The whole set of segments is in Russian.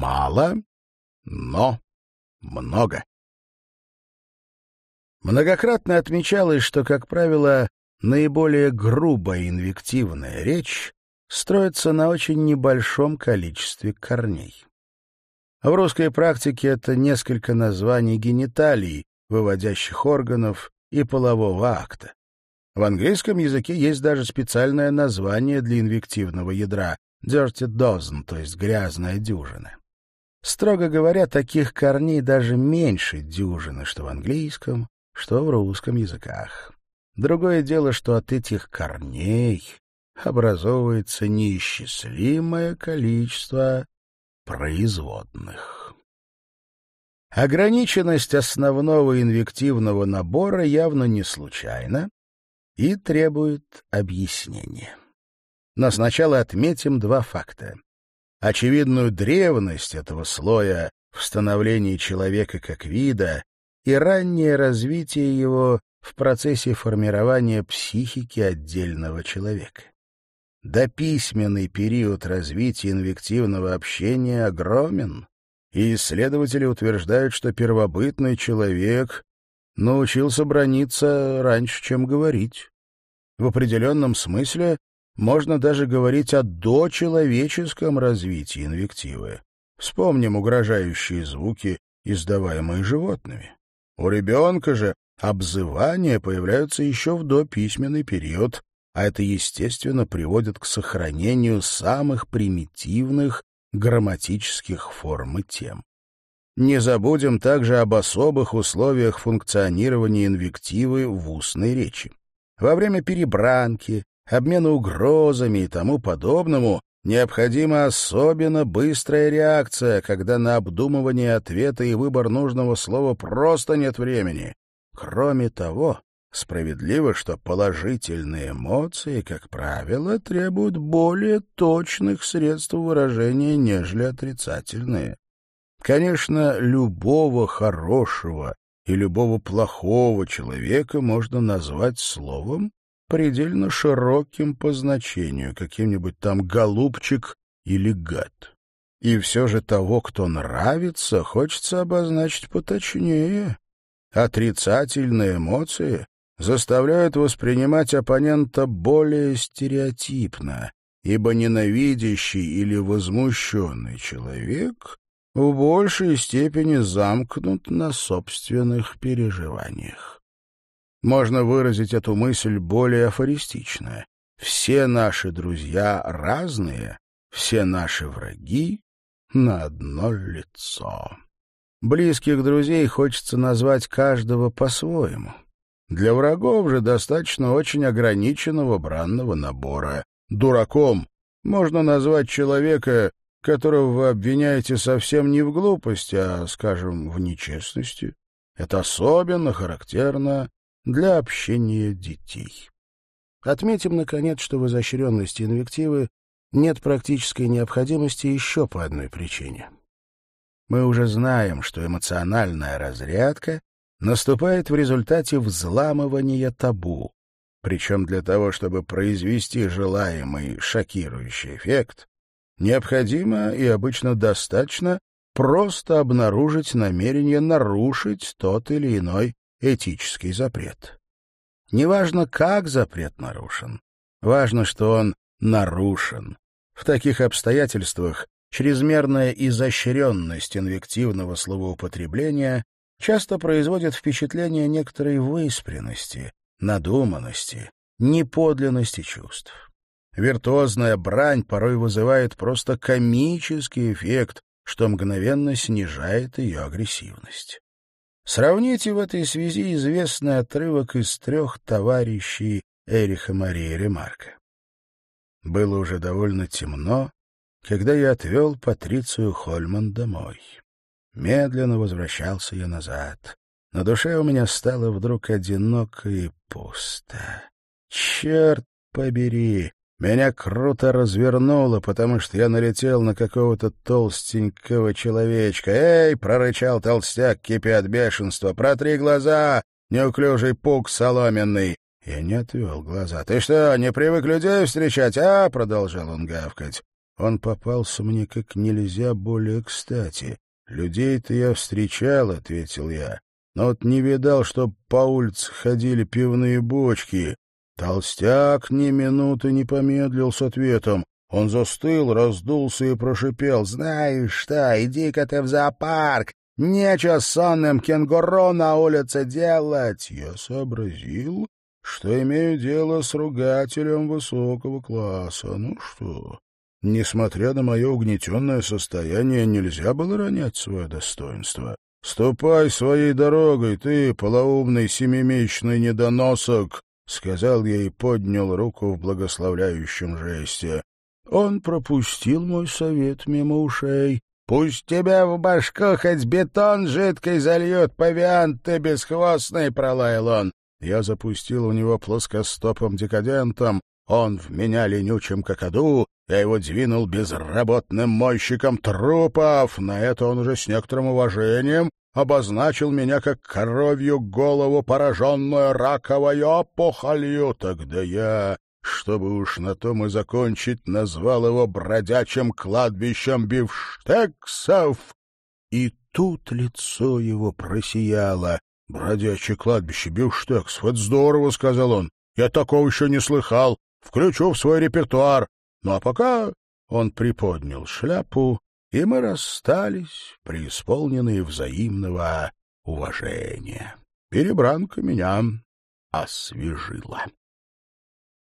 Мало, но много. Многократно отмечалось, что, как правило, наиболее грубая инвективная речь строится на очень небольшом количестве корней. В русской практике это несколько названий гениталий, выводящих органов и полового акта. В английском языке есть даже специальное название для инвективного ядра — dirty dozen, то есть грязная дюжина. Строго говоря, таких корней даже меньше дюжины, что в английском, что в русском языках. Другое дело, что от этих корней образовывается неисчислимое количество производных. Ограниченность основного инвективного набора явно не случайна и требует объяснения. Но сначала отметим два факта. Очевидную древность этого слоя в становлении человека как вида и раннее развитие его в процессе формирования психики отдельного человека. Дописьменный период развития инвективного общения огромен, и исследователи утверждают, что первобытный человек научился брониться раньше, чем говорить. В определенном смысле можно даже говорить о дочеловеческом развитии инвективы. Вспомним угрожающие звуки, издаваемые животными. У ребенка же обзывания появляются еще в дописьменный период, а это, естественно, приводит к сохранению самых примитивных грамматических форм и тем. Не забудем также об особых условиях функционирования инвективы в устной речи. Во время перебранки, обмена угрозами и тому подобному необходима особенно быстрая реакция, когда на обдумывание ответа и выбор нужного слова просто нет времени. Кроме того, Справедливо, что положительные эмоции, как правило, требуют более точных средств выражения, нежели отрицательные. Конечно, любого хорошего и любого плохого человека можно назвать словом предельно широким по значению, каким-нибудь там голубчик или гад. И все же того, кто нравится, хочется обозначить поточнее. Отрицательные эмоции заставляют воспринимать оппонента более стереотипно, ибо ненавидящий или возмущенный человек в большей степени замкнут на собственных переживаниях. Можно выразить эту мысль более афористично. Все наши друзья разные, все наши враги на одно лицо. Близких друзей хочется назвать каждого по-своему. Для врагов же достаточно очень ограниченного бранного набора. Дураком можно назвать человека, которого вы обвиняете совсем не в глупости, а, скажем, в нечестности. Это особенно характерно для общения детей. Отметим, наконец, что в изощренности инвективы нет практической необходимости еще по одной причине. Мы уже знаем, что эмоциональная разрядка наступает в результате взламывания табу. Причем для того, чтобы произвести желаемый шокирующий эффект, необходимо и обычно достаточно просто обнаружить намерение нарушить тот или иной этический запрет. Неважно, как запрет нарушен, важно, что он нарушен. В таких обстоятельствах чрезмерная изощренность инвективного словоупотребления часто производит впечатление некоторой выспренности, надуманности, неподлинности чувств. Виртуозная брань порой вызывает просто комический эффект, что мгновенно снижает ее агрессивность. Сравните в этой связи известный отрывок из трех товарищей Эриха Марии Ремарка. Было уже довольно темно, когда я отвел Патрицию Хольман домой. Медленно возвращался я назад. На душе у меня стало вдруг одиноко и пусто. Черт побери! Меня круто развернуло, потому что я налетел на какого-то толстенького человечка. «Эй!» — прорычал толстяк, кипя от бешенства. «Протри глаза! Неуклюжий пук соломенный!» Я не отвел глаза. «Ты что, не привык людей встречать, а?» — продолжал он гавкать. Он попался мне как нельзя более кстати. Людей-то я встречал, — ответил я, — но вот не видал, чтоб по улице ходили пивные бочки. Толстяк ни минуты не помедлил с ответом. Он застыл, раздулся и прошипел. — Знаешь что, иди-ка ты в зоопарк. Нечего сонным кенгуру на улице делать. Я сообразил, что имею дело с ругателем высокого класса. Ну что, несмотря на мое угнетенное состояние, нельзя было ронять свое достоинство. «Ступай своей дорогой, ты, полоумный семимесячный недоносок!» — сказал я и поднял руку в благословляющем жесте. Он пропустил мой совет мимо ушей. «Пусть тебя в башку хоть бетон жидкой зальет, павиан ты бесхвостный!» — пролаял он. Я запустил в него плоскостопом декадентом, он в меня ленючим какаду, я его двинул безработным мойщиком трупов. На это он уже с некоторым уважением обозначил меня как коровью голову, пораженную раковой опухолью. Тогда я, чтобы уж на том и закончить, назвал его бродячим кладбищем бифштексов. И тут лицо его просияло. «Бродячее кладбище, бифштекс, вот здорово», — сказал он. «Я такого еще не слыхал. Включу в свой репертуар. Ну а пока...» Он приподнял шляпу, и мы расстались, преисполненные взаимного уважения. Перебранка меня освежила.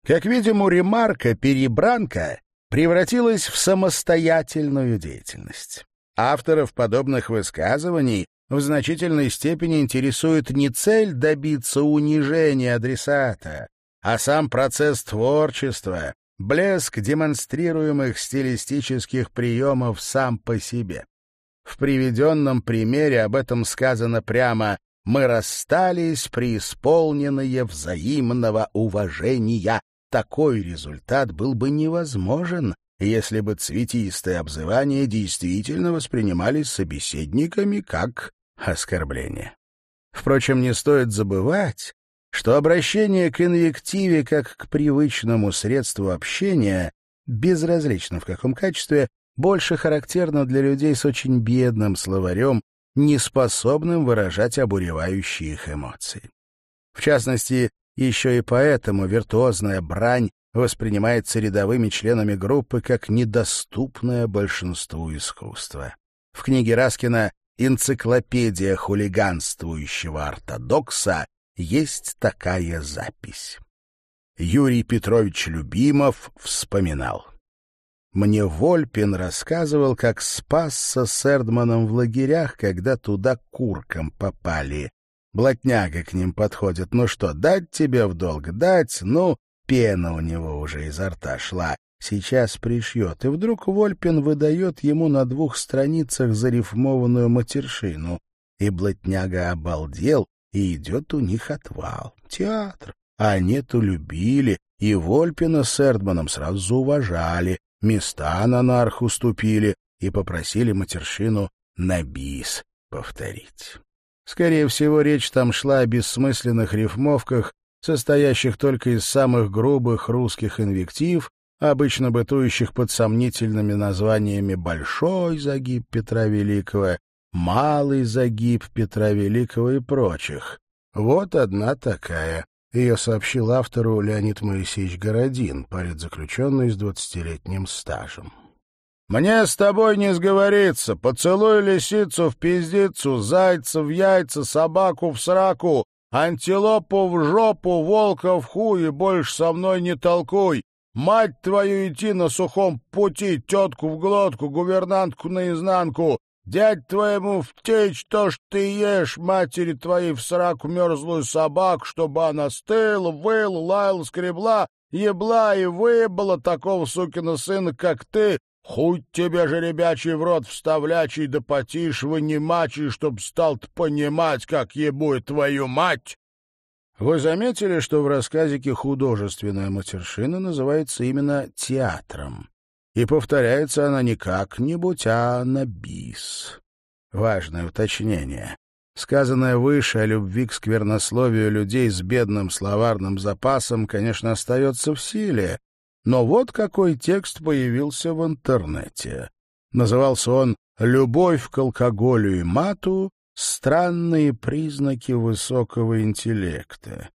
Как видим, у Ремарка перебранка превратилась в самостоятельную деятельность. Авторов подобных высказываний в значительной степени интересует не цель добиться унижения адресата, а сам процесс творчества, блеск демонстрируемых стилистических приемов сам по себе. В приведенном примере об этом сказано прямо «Мы расстались, преисполненные взаимного уважения». Такой результат был бы невозможен, если бы цветистые обзывания действительно воспринимались собеседниками как оскорбление. Впрочем, не стоит забывать, что обращение к инвективе как к привычному средству общения, безразлично в каком качестве, больше характерно для людей с очень бедным словарем, неспособным выражать обуревающие их эмоции. В частности, еще и поэтому виртуозная брань воспринимается рядовыми членами группы как недоступное большинству искусства. В книге Раскина «Энциклопедия хулиганствующего ортодокса» есть такая запись. Юрий Петрович Любимов вспоминал. Мне Вольпин рассказывал, как спасся с Эрдманом в лагерях, когда туда куркам попали. Блатняга к ним подходит. Ну что, дать тебе в долг? Дать? Ну, пена у него уже изо рта шла. Сейчас пришьет. И вдруг Вольпин выдает ему на двух страницах зарифмованную матершину. И блатняга обалдел, и идет у них отвал. Театр. А они-то любили, и Вольпина с Эрдманом сразу зауважали, места на нарх уступили и попросили матершину на бис повторить. Скорее всего, речь там шла о бессмысленных рифмовках, состоящих только из самых грубых русских инвектив, обычно бытующих под сомнительными названиями «большой загиб Петра Великого», «малый загиб Петра Великого» и прочих. Вот одна такая. Ее сообщил автору Леонид Моисеевич Городин, политзаключенный с двадцатилетним стажем. «Мне с тобой не сговориться. Поцелуй лисицу в пиздицу, зайца в яйца, собаку в сраку, антилопу в жопу, волка в хуй и больше со мной не толкуй. Мать твою идти на сухом пути, тетку в глотку, гувернантку наизнанку, дядь твоему втечь то, что ты ешь, матери твоей в сраку мерзлую собаку, чтобы она стыла, выла, лаяла, скребла, ебла и выебала такого сукина сына, как ты, Хуй тебе же ребячий в рот вставлячий, да потише вынимачий, чтоб стал-то понимать, как ебует твою мать. Вы заметили, что в рассказике художественная матершина называется именно театром? И повторяется она не как-нибудь, а на бис. Важное уточнение. Сказанное выше о любви к сквернословию людей с бедным словарным запасом, конечно, остается в силе, но вот какой текст появился в интернете. Назывался он «Любовь к алкоголю и мату. Странные признаки высокого интеллекта».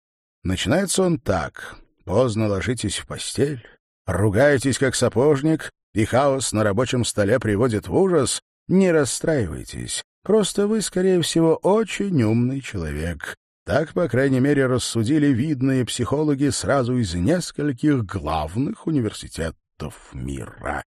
Начинается он так. Поздно ложитесь в постель, ругаетесь как сапожник, и хаос на рабочем столе приводит в ужас. Не расстраивайтесь. Просто вы, скорее всего, очень умный человек. Так, по крайней мере, рассудили видные психологи сразу из нескольких главных университетов мира.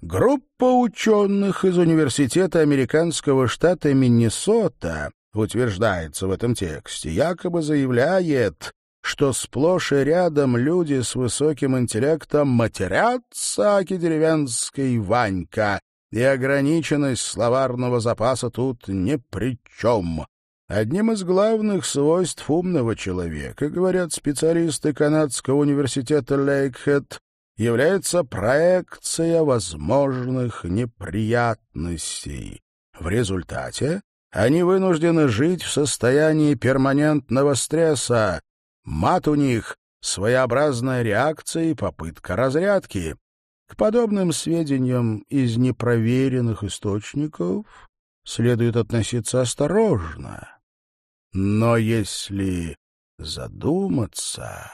Группа ученых из университета американского штата Миннесота, утверждается в этом тексте, якобы заявляет, что сплошь и рядом люди с высоким интеллектом матерятся, аки деревенской Ванька, и ограниченность словарного запаса тут ни при чем. Одним из главных свойств умного человека, говорят специалисты канадского университета Лейкхед, является проекция возможных неприятностей. В результате они вынуждены жить в состоянии перманентного стресса. Мат у них — своеобразная реакция и попытка разрядки. К подобным сведениям из непроверенных источников следует относиться осторожно. Но если задуматься...